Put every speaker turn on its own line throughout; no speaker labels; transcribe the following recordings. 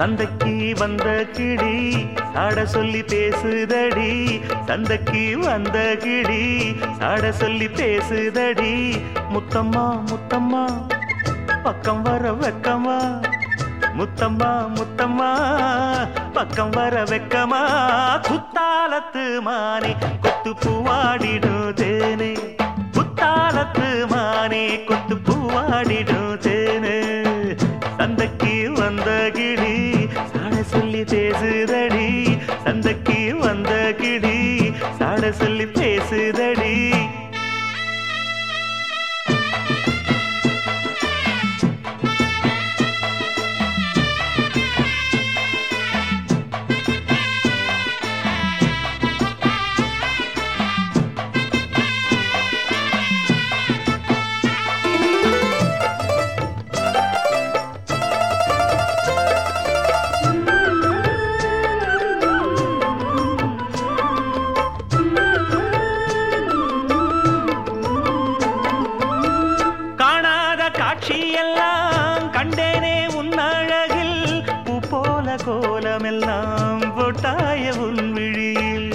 சந்தைக்கு வந்த கிளி சாட சொல்லி பேசுதடி. சந்தைக்கு வந்த கிளி சாட சொல்லி பேசுதடி. முத்தம்மா முத்தம்மா பக்கம் வர வெக்கமா? முத்தம்மா முத்தம்மா பக்கம் வர வெக்கமா? குத்தாலத்து மானே கொத்து பூவாடிடும் தேனே குத்தாலத்து மானே கொத்து பூவாடிடும் பேசுதடி சந்தைக்கு வந்த கிடி சாட சொல்லி பேசுதடி. கோலமெல்லாம் போட்டாய உன் விழியில்.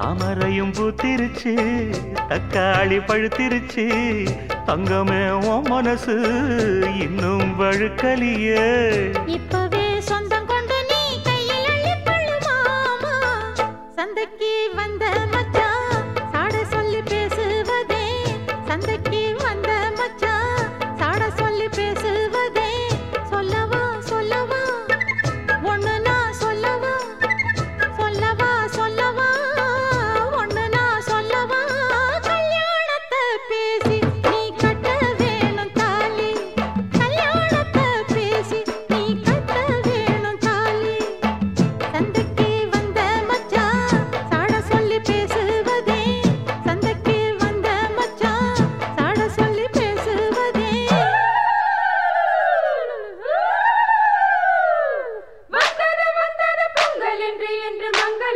அமரையும் பூத்திருச்சு தக்காளி பழுத்திருச்சு. தங்கமே உன் மனசு இன்னும் வழுக்கலியே.
இப்பவே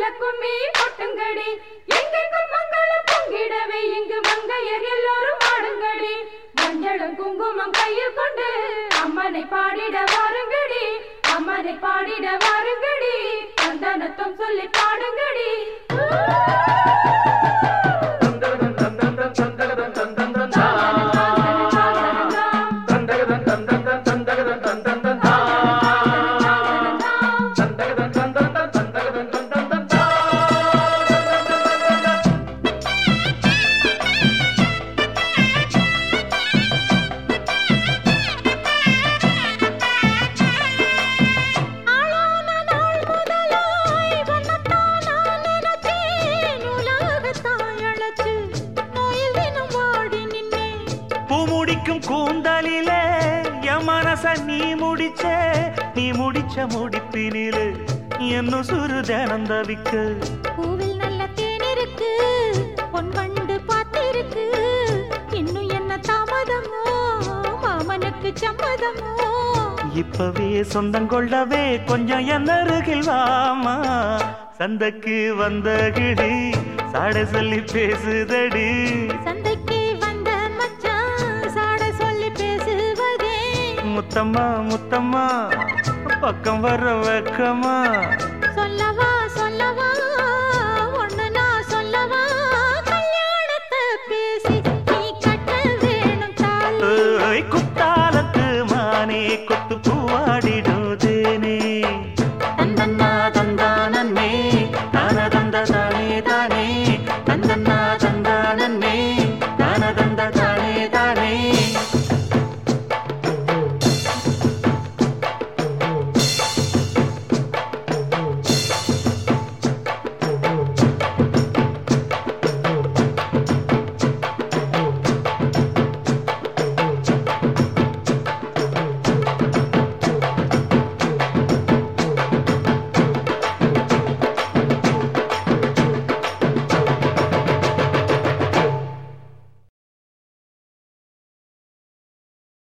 மங்கள கும்மி கொட்டுங்கடி. எங்கெங்கும் மங்களம் பொங்கிடவே இங்கு மங்கையர் எல்லோரும் ஆடுங்கடி மஞ்சளும் குங்குமம் கையில் கொண்டு அம்மனை பாடிட வாருங்கடி. அம்மனை பாடிட வாருங்கடி. சந்தனத்தும் சொல்லி பாடுங்கடி.
பூ முடிக்கும் கூந்தலிலே என் மனச நீ முடிச்ச. நீ முடிச்ச முடிப்பினிலே என்ன சுரு தினம் தவிக்க
பூவில் நல்ல தேன் இருக்கு பொன் வண்டு பார்த்திருக்கு. இன்னும் என்ன தாமதமோ மாமனுக்கு சம்மதமோ?
இப்பவே சொந்தம் கொள்ளவே கொஞ்சம் என் அருகில் வாமா. சந்தைக்கு வந்த கிடி சாட சொல்லி பேசுதடி.
சந்தைக்கு
முத்தம்மா முத்தம்மா. பக்கம் வர வெக்கமா.
சொல்லவா சொல்லவா.